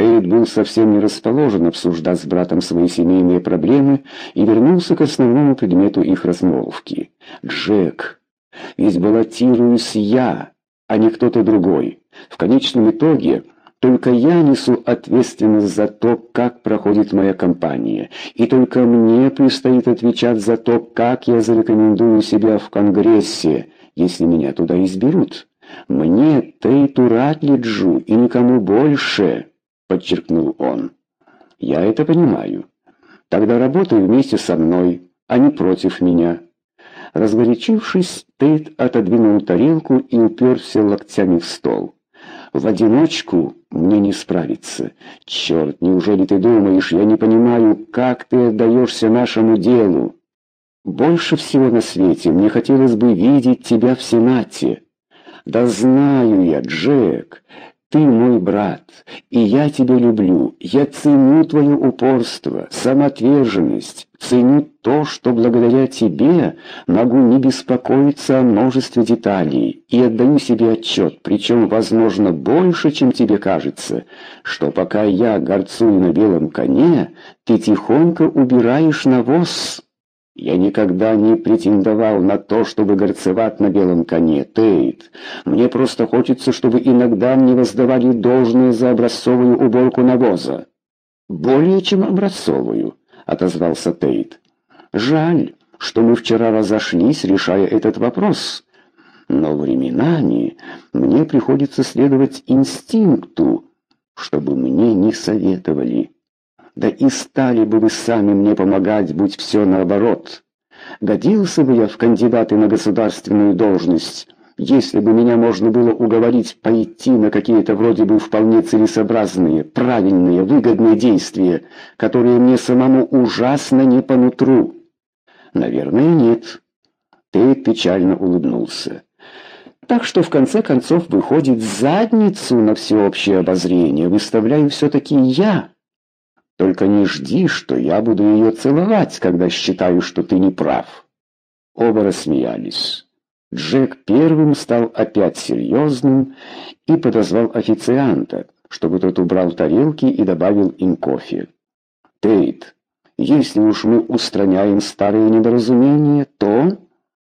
Тейт был совсем не расположен обсуждать с братом свои семейные проблемы и вернулся к основному предмету их размолвки. «Джек, ведь баллотируюсь я, а не кто-то другой. В конечном итоге только я несу ответственность за то, как проходит моя кампания, и только мне предстоит отвечать за то, как я зарекомендую себя в Конгрессе, если меня туда изберут. Мне, Тейту Ратлиджу и никому больше» подчеркнул он. «Я это понимаю. Тогда работай вместе со мной, а не против меня». Разгорячившись, Тейт отодвинул тарелку и уперся локтями в стол. «В одиночку мне не справиться. Черт, неужели ты думаешь, я не понимаю, как ты отдаешься нашему делу? Больше всего на свете мне хотелось бы видеть тебя в Сенате». «Да знаю я, Джек, ты мой брат, и я тебя люблю. Я ценю твое упорство, самоотверженность, ценю то, что благодаря тебе могу не беспокоиться о множестве деталей и отдаю себе отчет, причем, возможно, больше, чем тебе кажется, что пока я горцую на белом коне, ты тихонько убираешь навоз». Я никогда не претендовал на то, чтобы горцевать на белом коне, Тейт. Мне просто хочется, чтобы иногда мне воздавали должное за образцовую уборку навоза. Более чем образцовую, отозвался Тейт. Жаль, что мы вчера разошлись, решая этот вопрос. Но временами мне приходится следовать инстинкту, чтобы мне не советовали. Да и стали бы вы сами мне помогать, будь все наоборот. Годился бы я в кандидаты на государственную должность, если бы меня можно было уговорить пойти на какие-то вроде бы вполне целесообразные, правильные, выгодные действия, которые мне самому ужасно не по нутру. Наверное, нет. Тейт печально улыбнулся. Так что в конце концов выходит задницу на всеобщее обозрение, выставляю все-таки я. Только не жди, что я буду ее целовать, когда считаю, что ты не прав». Оба рассмеялись. Джек первым стал опять серьезным и подозвал официанта, чтобы тот убрал тарелки и добавил им кофе. «Тейт, если уж мы устраняем старые недоразумения, то...»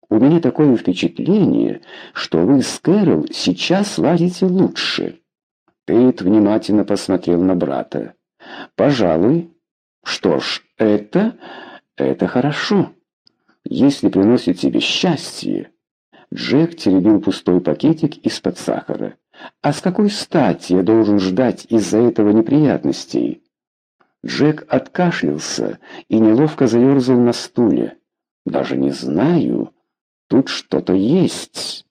У меня такое впечатление, что вы с Кэрол сейчас ладите лучше. Тейт внимательно посмотрел на брата. Пожалуй. Что ж, это... это хорошо. Если приносит тебе счастье. Джек теребил пустой пакетик из-под сахара. А с какой стати я должен ждать из-за этого неприятностей? Джек откашлялся и неловко заерзал на стуле. Даже не знаю. Тут что-то есть.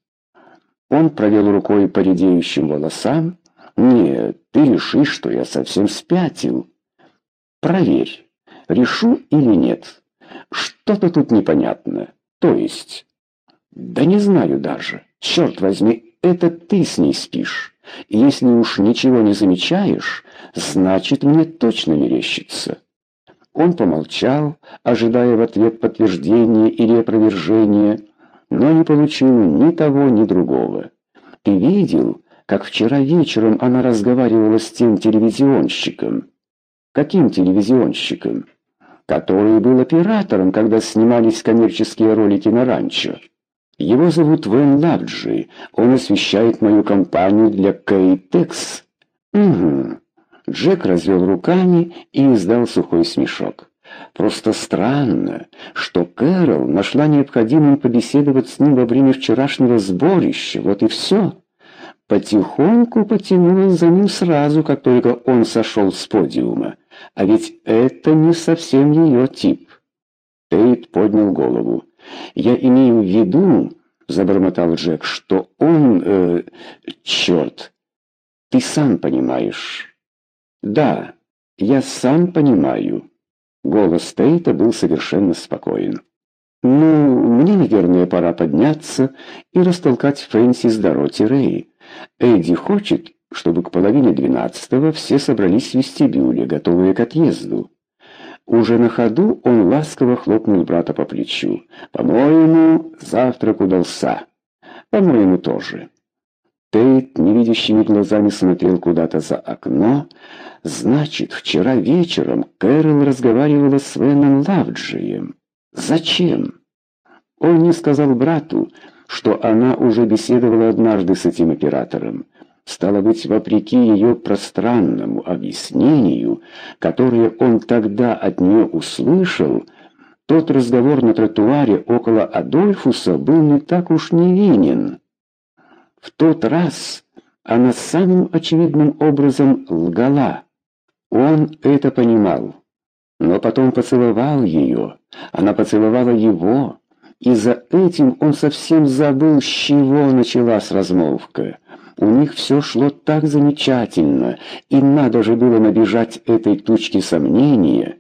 Он провел рукой по редеющим волосам, «Нет, ты решишь, что я совсем спятил. Проверь, решу или нет. Что-то тут непонятно. То есть...» «Да не знаю даже. Черт возьми, это ты с ней спишь. И если уж ничего не замечаешь, значит, мне точно мерещится». Он помолчал, ожидая в ответ подтверждения или опровержения, но не получил ни того, ни другого. «Ты видел, как вчера вечером она разговаривала с тем телевизионщиком. Каким телевизионщиком? Который был оператором, когда снимались коммерческие ролики на ранчо. Его зовут Вен Лавджи. Он освещает мою компанию для Кейтекс. Угу. Джек развел руками и издал сухой смешок. Просто странно, что Кэрол нашла необходимым побеседовать с ним во время вчерашнего сборища. Вот и все потихоньку потянулась за ним сразу, как только он сошел с подиума. А ведь это не совсем ее тип. Тейт поднял голову. «Я имею в виду, — забормотал Джек, — что он... Э, черт! Ты сам понимаешь». «Да, я сам понимаю». Голос Тейта был совершенно спокоен. «Ну, мне, наверное, пора подняться и растолкать Фэнси с Дороти Рэй. Эдди хочет, чтобы к половине двенадцатого все собрались в вестибюле, готовые к отъезду. Уже на ходу он ласково хлопнул брата по плечу. «По-моему, завтрак удался. По-моему, тоже». Тейт невидящими глазами смотрел куда-то за окно. Значит, вчера вечером Кэрол разговаривала с Веном Лавджием. Зачем? Он не сказал брату, что она уже беседовала однажды с этим оператором. Стало быть, вопреки ее пространному объяснению, которое он тогда от нее услышал, тот разговор на тротуаре около Адольфуса был не так уж невинен. В тот раз она самым очевидным образом лгала. Он это понимал. Но потом поцеловал ее, она поцеловала его, и за этим он совсем забыл, с чего началась размолвка. У них все шло так замечательно, и надо же было набежать этой тучки сомнения.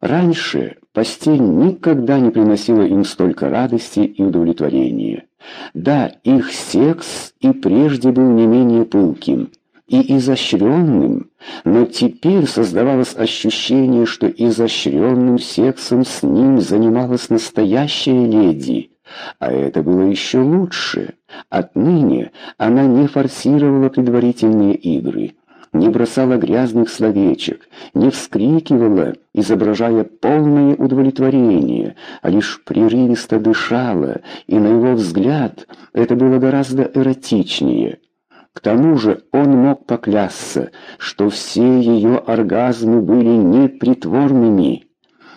Раньше постель никогда не приносила им столько радости и удовлетворения. Да, их секс и прежде был не менее пылким и изощренным, но теперь создавалось ощущение, что изощренным сексом с ним занималась настоящая леди. А это было еще лучше. Отныне она не форсировала предварительные игры, не бросала грязных словечек, не вскрикивала, изображая полное удовлетворение, а лишь прерывисто дышала, и на его взгляд это было гораздо эротичнее. К тому же он мог поклясться, что все ее оргазмы были непритворными.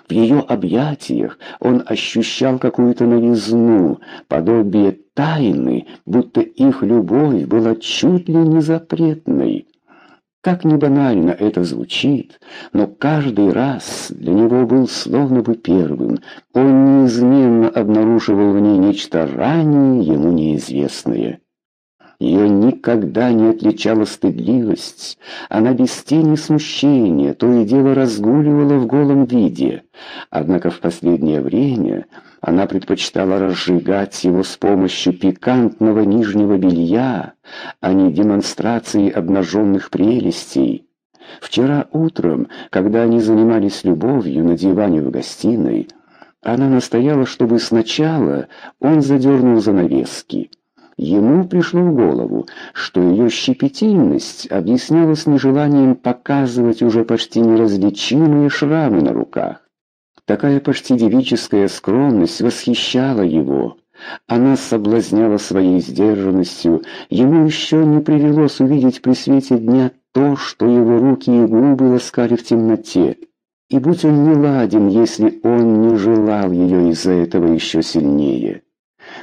В ее объятиях он ощущал какую-то новизну, подобие тайны, будто их любовь была чуть ли не запретной. Как ни банально это звучит, но каждый раз для него был словно бы первым. Он неизменно обнаруживал в ней нечто ранее ему неизвестное. Ее никогда не отличала стыдливость. Она без тени смущения то и дело разгуливала в голом виде. Однако в последнее время она предпочитала разжигать его с помощью пикантного нижнего белья, а не демонстрации обнаженных прелестей. Вчера утром, когда они занимались любовью на диване в гостиной, она настояла, чтобы сначала он задернул занавески. Ему пришло в голову, что ее щепетильность объяснялась нежеланием показывать уже почти неразличимые шрамы на руках. Такая почти девическая скромность восхищала его. Она соблазняла своей сдержанностью. Ему еще не привелось увидеть при свете дня то, что его руки и губы ласкали в темноте. И будь он не ладен, если он не желал ее из-за этого еще сильнее.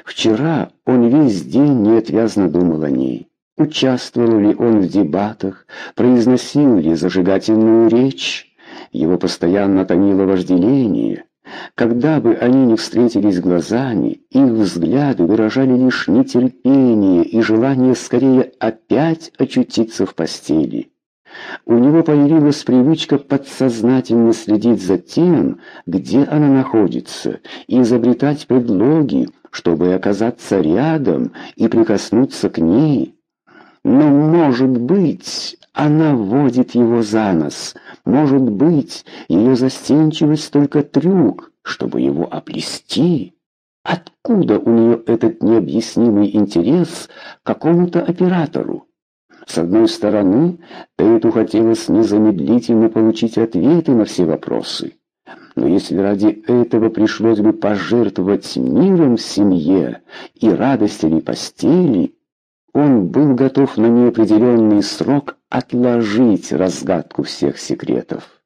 Вчера он весь день неотвязно думал о ней. Участвовал ли он в дебатах, произносил ли зажигательную речь. Его постоянно томило вожделение. Когда бы они не встретились глазами, их взгляды выражали лишь нетерпение и желание скорее опять очутиться в постели. У него появилась привычка подсознательно следить за тем, где она находится, и изобретать предлоги, чтобы оказаться рядом и прикоснуться к ней. Но, может быть, она вводит его за нос, может быть, ее застенчивость только трюк, чтобы его оплести. Откуда у нее этот необъяснимый интерес к какому-то оператору? С одной стороны, Тейту хотелось незамедлительно получить ответы на все вопросы. Но если ради этого пришлось бы пожертвовать миром в семье и радостями постели, он был готов на неопределенный срок отложить разгадку всех секретов.